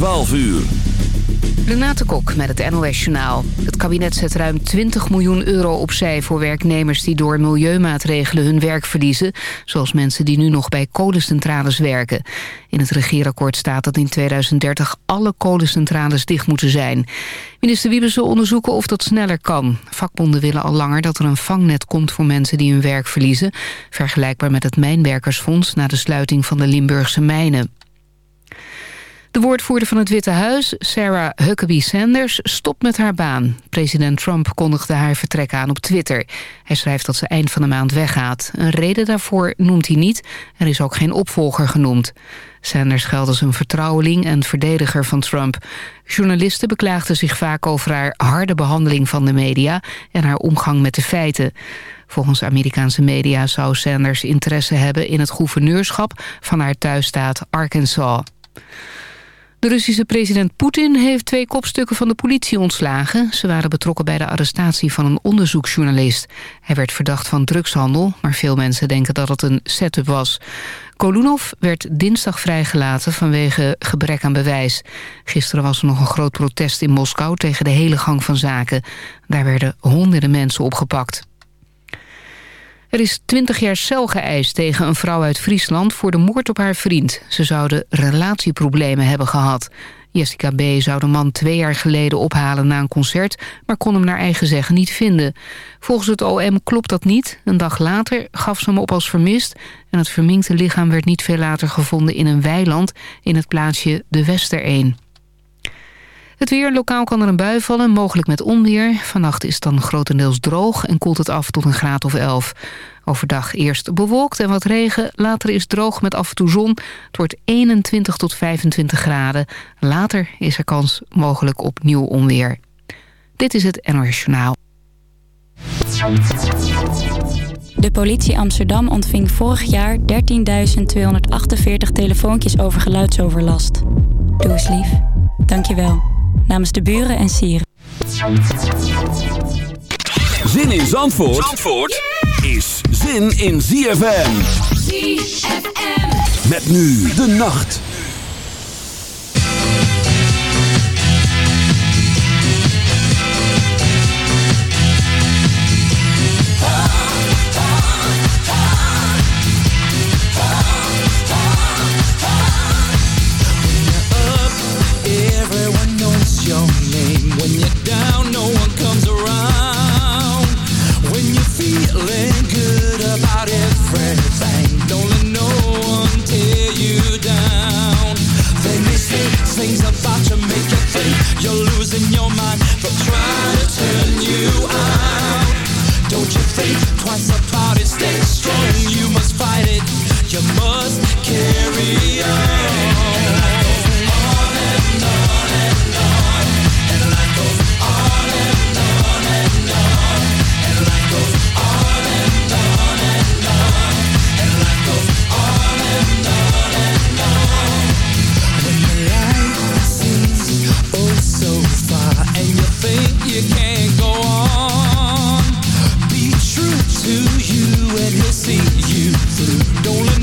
12 uur. Renate Kok met het NOS Journaal. Het kabinet zet ruim 20 miljoen euro opzij voor werknemers... die door milieumaatregelen hun werk verliezen... zoals mensen die nu nog bij kolencentrales werken. In het regeerakkoord staat dat in 2030 alle kolencentrales dicht moeten zijn. Minister Wiebes wil onderzoeken of dat sneller kan. Vakbonden willen al langer dat er een vangnet komt voor mensen die hun werk verliezen... vergelijkbaar met het Mijnwerkersfonds na de sluiting van de Limburgse mijnen. De woordvoerder van het Witte Huis, Sarah Huckabee Sanders, stopt met haar baan. President Trump kondigde haar vertrek aan op Twitter. Hij schrijft dat ze eind van de maand weggaat. Een reden daarvoor noemt hij niet. Er is ook geen opvolger genoemd. Sanders geldt als een vertrouweling en verdediger van Trump. Journalisten beklaagden zich vaak over haar harde behandeling van de media... en haar omgang met de feiten. Volgens Amerikaanse media zou Sanders interesse hebben in het gouverneurschap... van haar thuisstaat Arkansas. De Russische president Poetin heeft twee kopstukken van de politie ontslagen. Ze waren betrokken bij de arrestatie van een onderzoeksjournalist. Hij werd verdacht van drugshandel, maar veel mensen denken dat het een setup was. Kolunov werd dinsdag vrijgelaten vanwege gebrek aan bewijs. Gisteren was er nog een groot protest in Moskou tegen de hele gang van zaken. Daar werden honderden mensen opgepakt. Er is 20 jaar cel geëist tegen een vrouw uit Friesland... voor de moord op haar vriend. Ze zouden relatieproblemen hebben gehad. Jessica B. zou de man twee jaar geleden ophalen na een concert... maar kon hem naar eigen zeggen niet vinden. Volgens het OM klopt dat niet. Een dag later gaf ze hem op als vermist... en het verminkte lichaam werd niet veel later gevonden in een weiland... in het plaatsje De Westereen. Het weer, lokaal kan er een bui vallen, mogelijk met onweer. Vannacht is het dan grotendeels droog en koelt het af tot een graad of 11. Overdag eerst bewolkt en wat regen, later is het droog met af en toe zon. Het wordt 21 tot 25 graden. Later is er kans mogelijk op nieuw onweer. Dit is het NOS Journaal. De politie Amsterdam ontving vorig jaar 13.248 telefoontjes over geluidsoverlast. Doe eens lief. Dank je wel namens de buren en sieren. Zin in Zandvoort, Zandvoort is zin in ZFM. ZFM. Met nu de nacht. You're your mind, try to turn you out. Don't you think twice about it? Stay strong, you must fight it. You must carry on. See you through. Don't let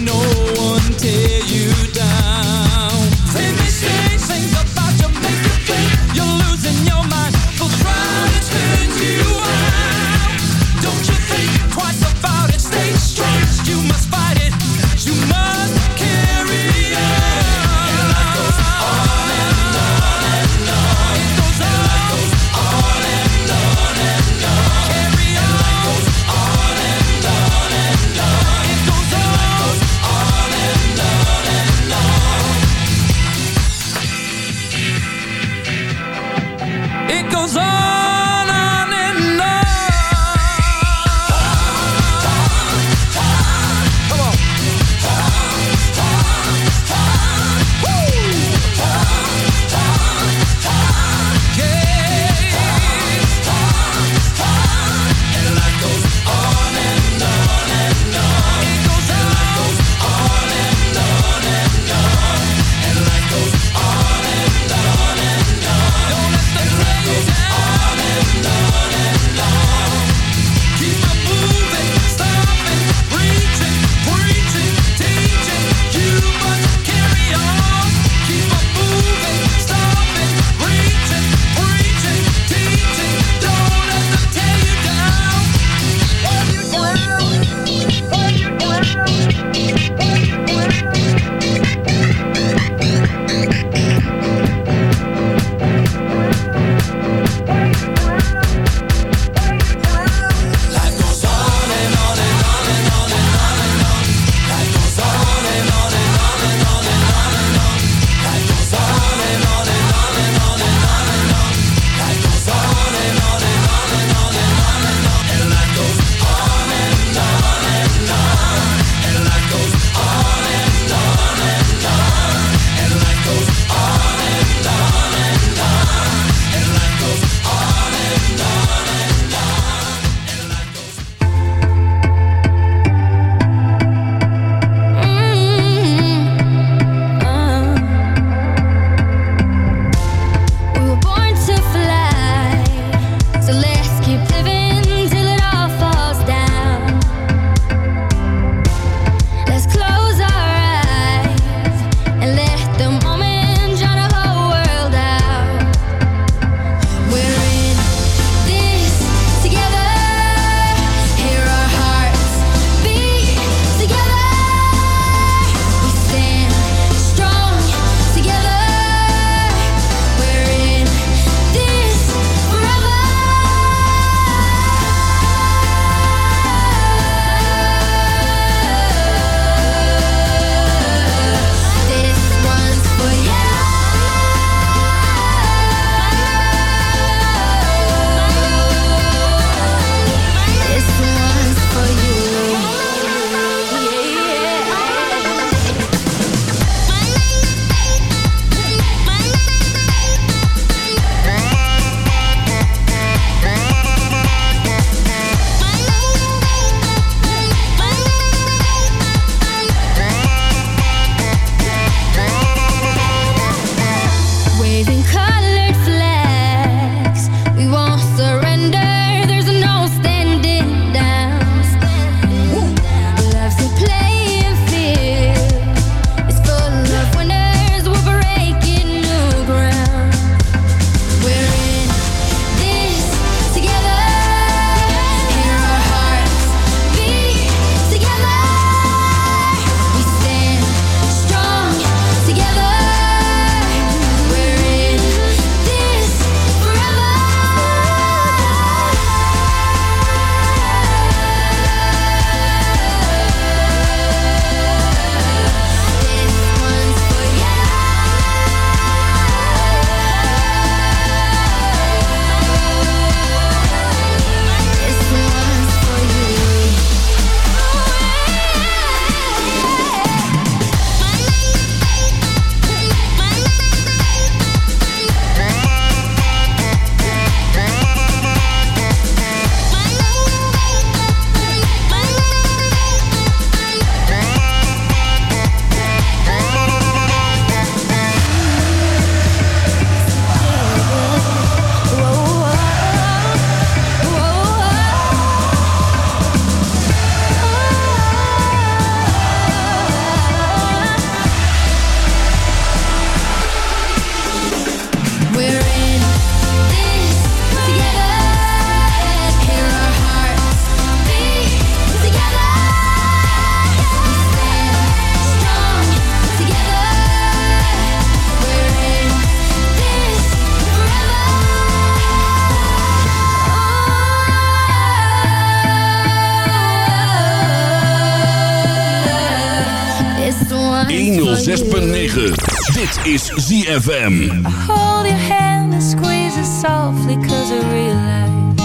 ZFM. I hold your hand and squeeze it softly cause I realize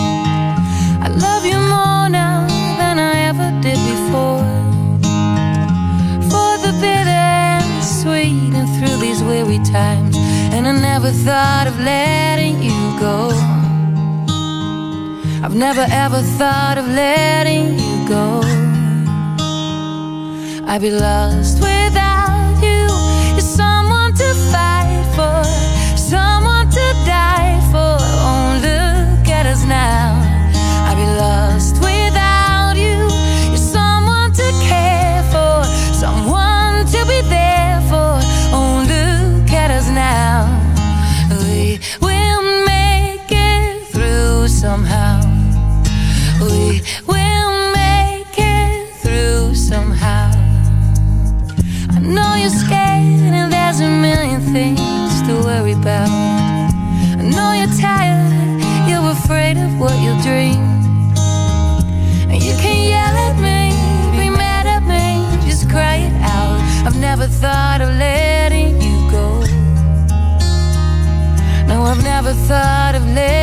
I love you more now than I ever did before. For the bitter and the sweet and through these weary times. And I never thought of letting you go. I've never ever thought of letting you go. I'd be lost without the thought of living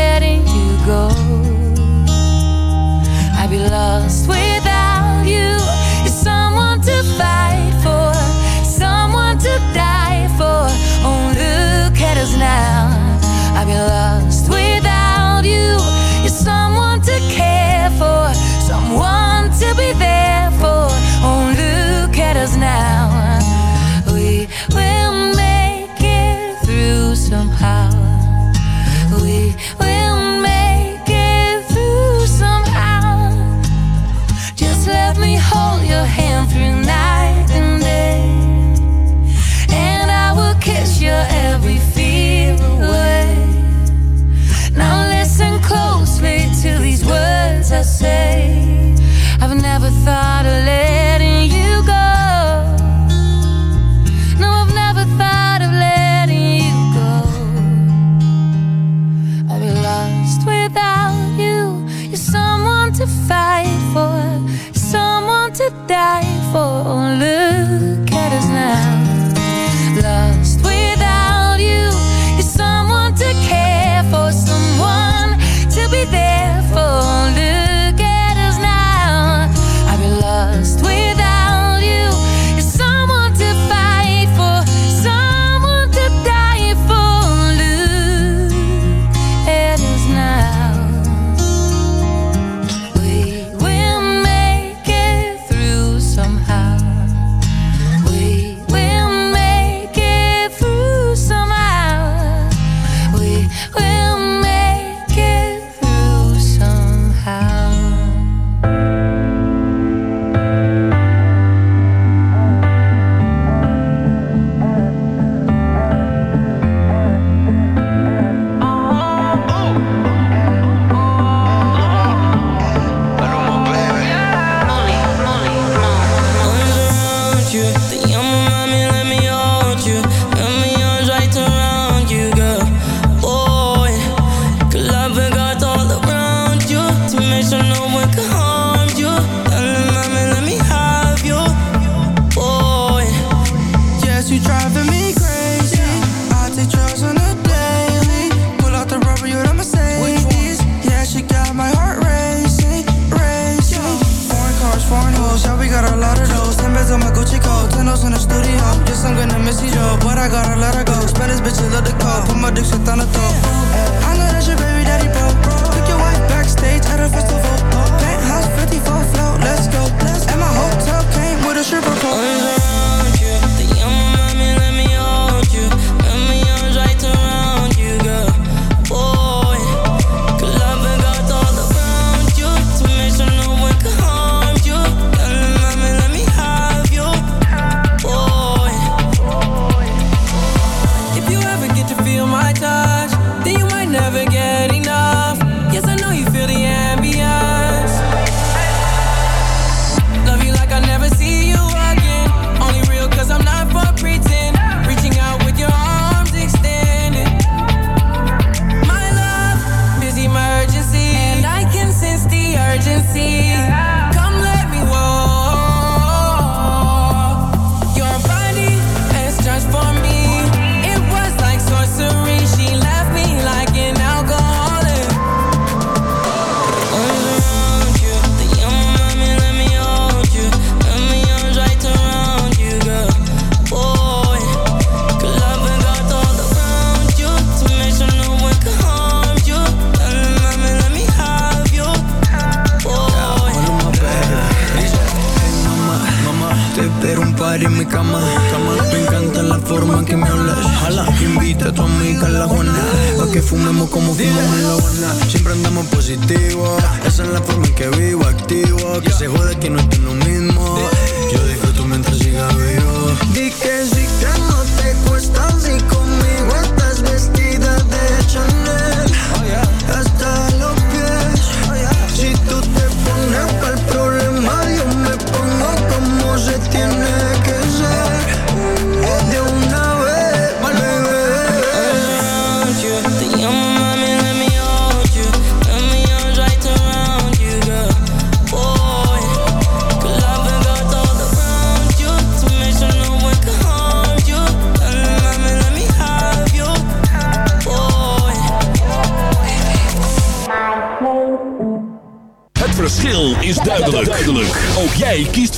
foreign hoes, yeah, we got a lot of those. Ten beds on my Gucci coat, ten in the studio. Yes, I'm gonna miss you, though, but I gotta let her go. Spend this bitch, I love the call, put my dick shit on the throat. Eh, I know that your baby daddy bro. Took your wife backstage at a festival. Penthouse 54 float, let's go. And my hotel came with a stripper pole. fumemos como fumamos en La Habana. Siempre andamos positivo. Esa es la forma en que vivo, activo. Que se jode que no estoy lo mismo. Yo disfruto mientras siga vivo.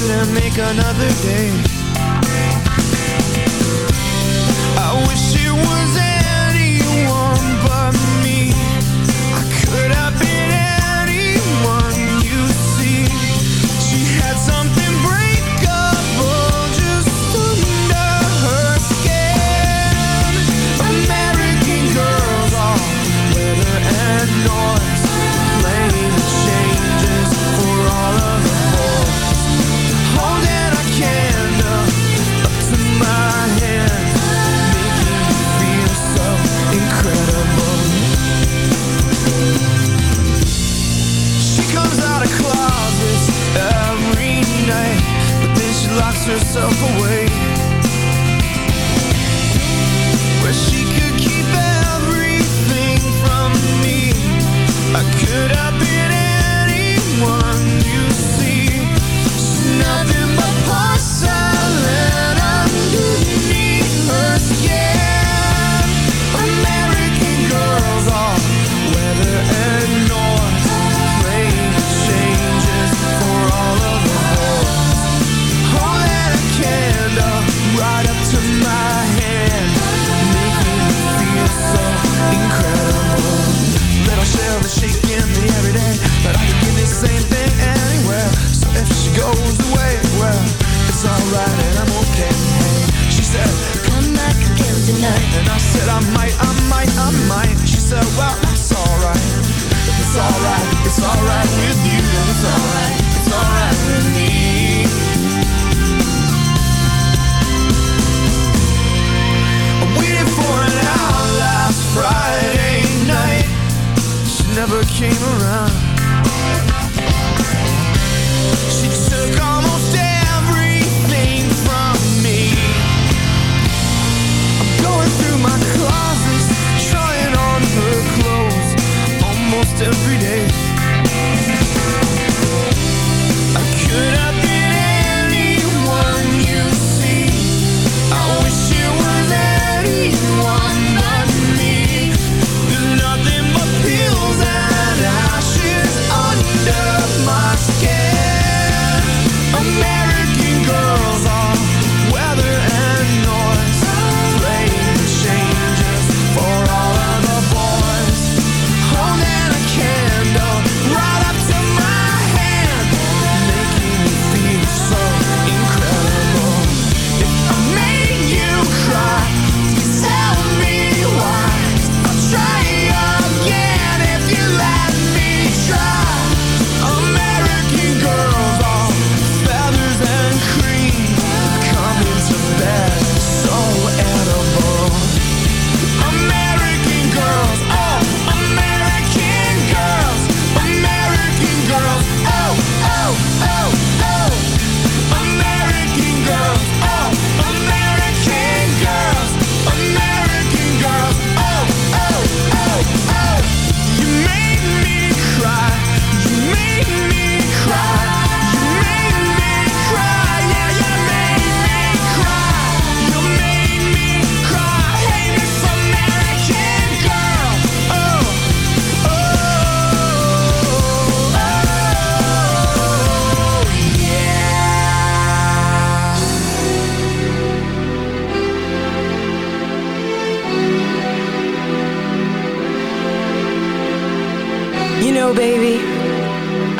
couldn't make another day. I wish it was herself away. goes away. Well, it's alright and I'm okay. She said, come back again tonight. And I said, I might, I might, I might. She said, well, that's alright. It's alright, it's alright with you. And it's alright, it's alright with me. I waited for an hour last Friday night. She never came around.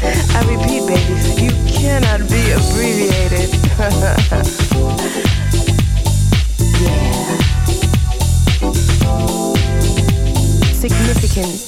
I repeat, baby, you cannot be abbreviated. yeah. Significant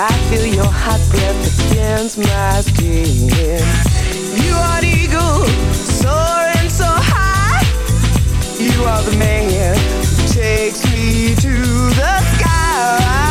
I feel your hot breath against my skin. You are the eagle soaring so high. You are the man who takes me to the skies.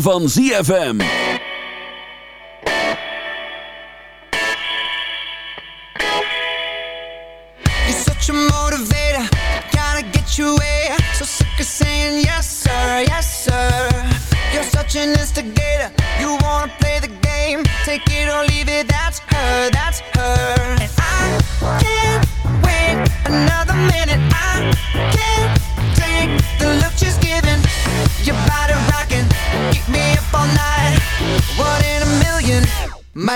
Van ZFM.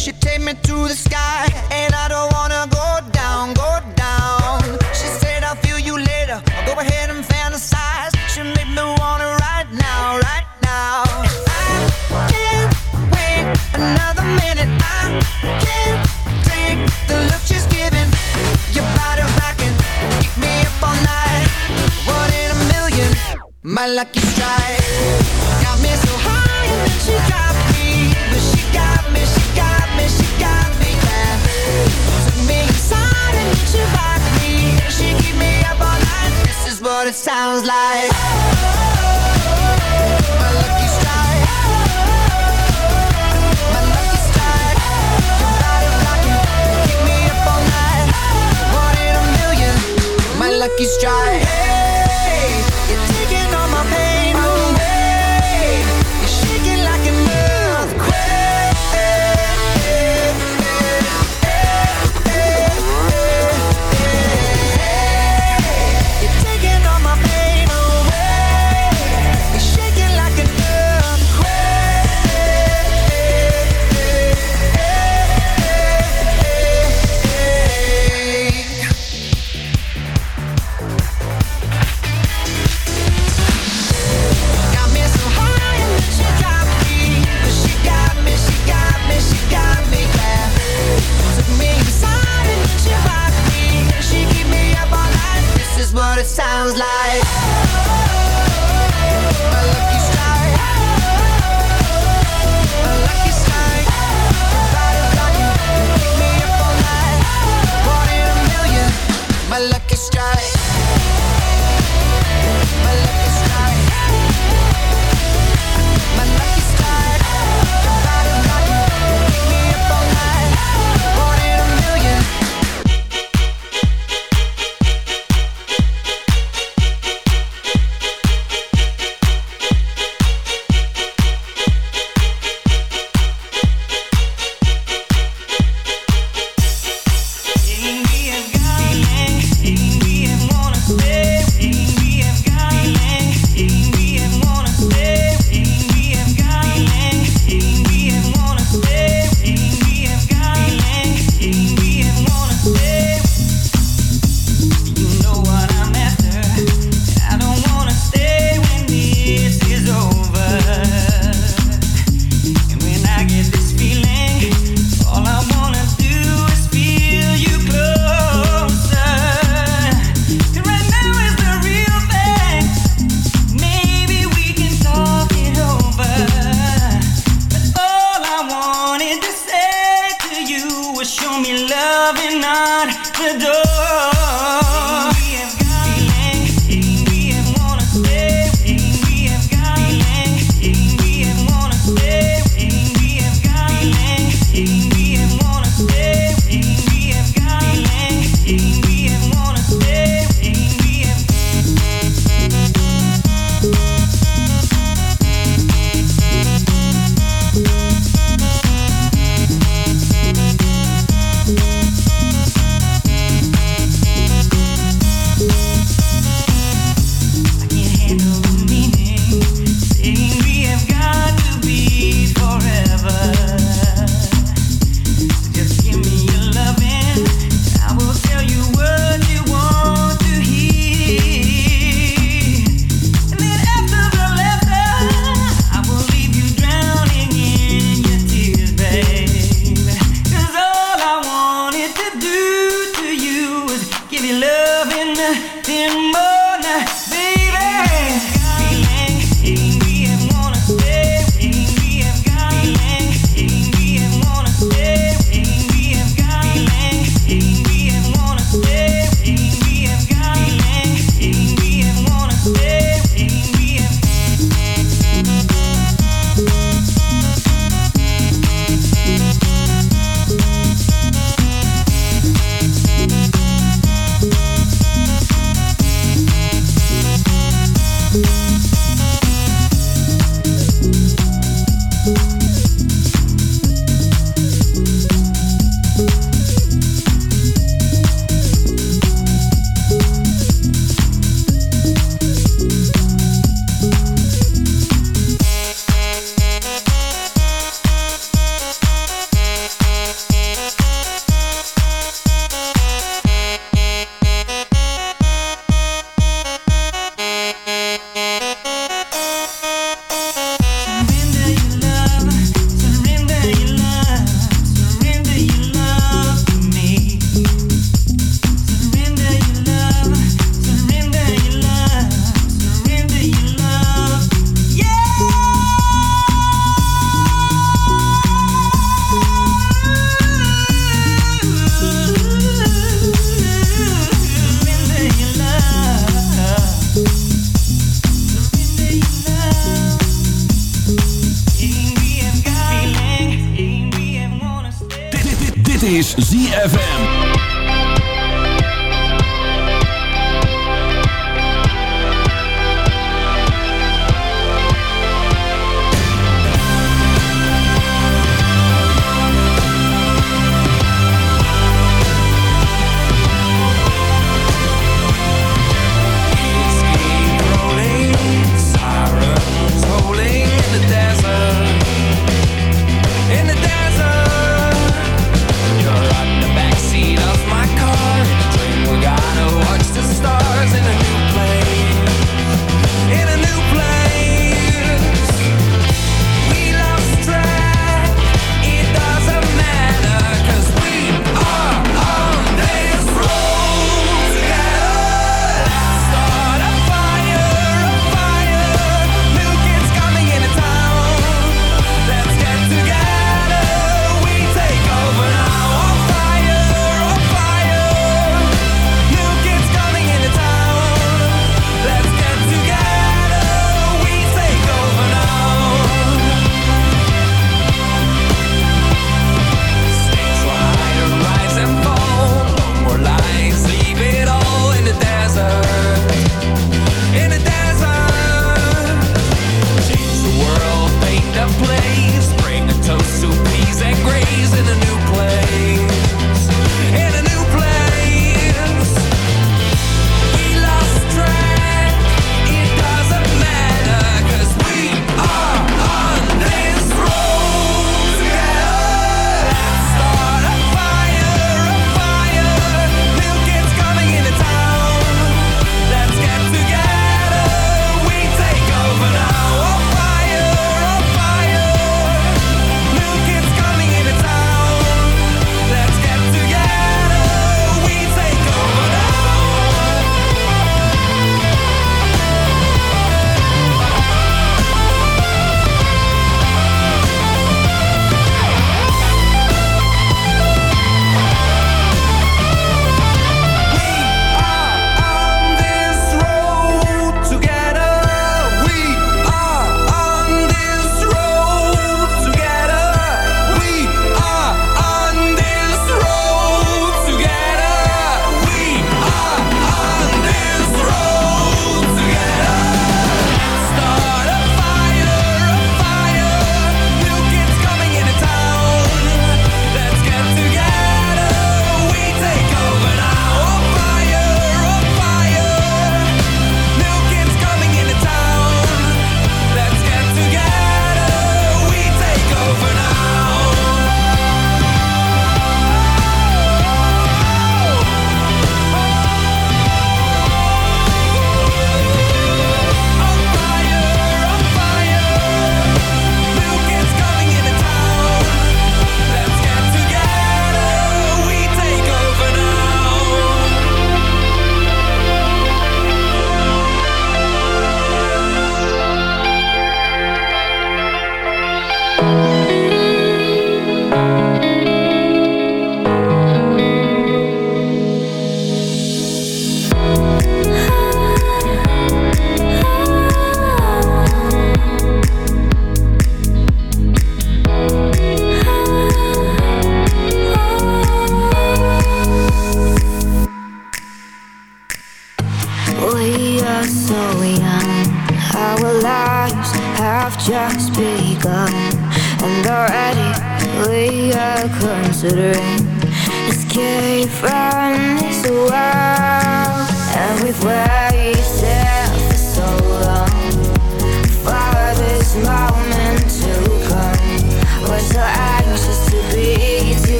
she take me to the sky, and I don't wanna go down, go down. She said I'll feel you later. I'll go ahead and fantasize. She make me wanna right now, right now. I can't wait another minute. I can't take the look she's giving. Your body rocking, keep me up all night. One in a million, my lucky strike. Got me so high and then she dropped me, but she got me, sounds like. Lucky strike. The door.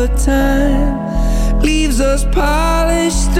but time leaves us polished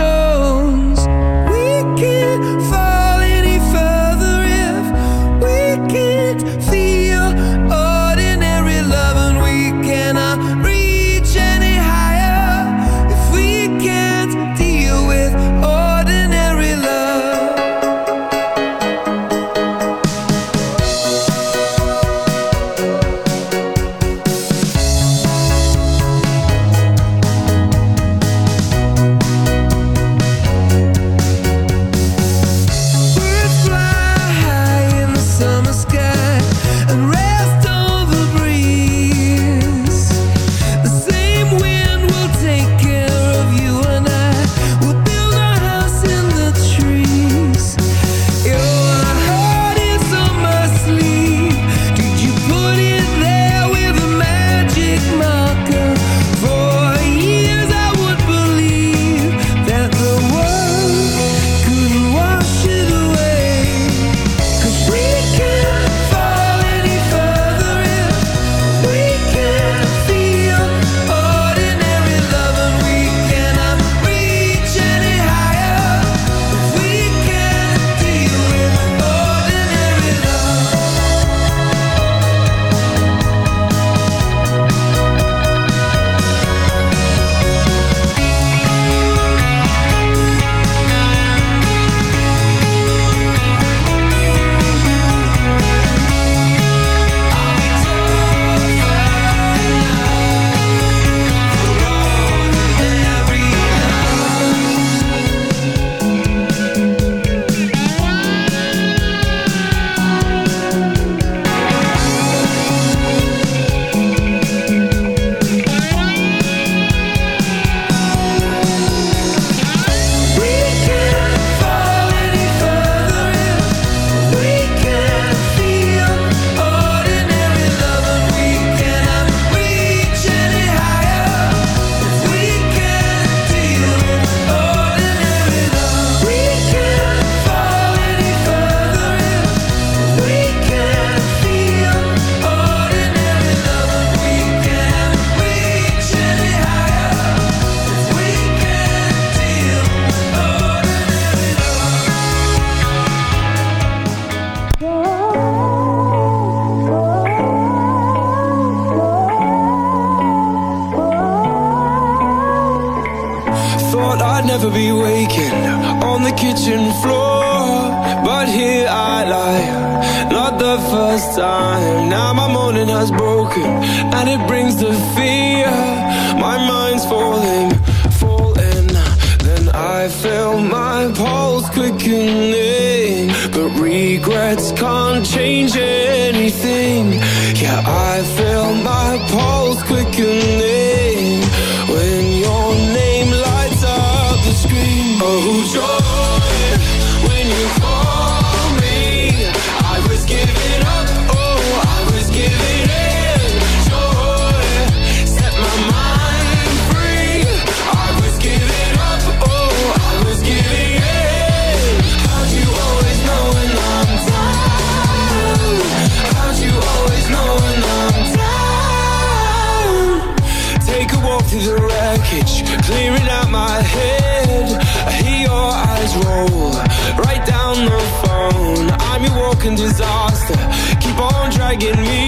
disaster. Keep on dragging me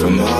from all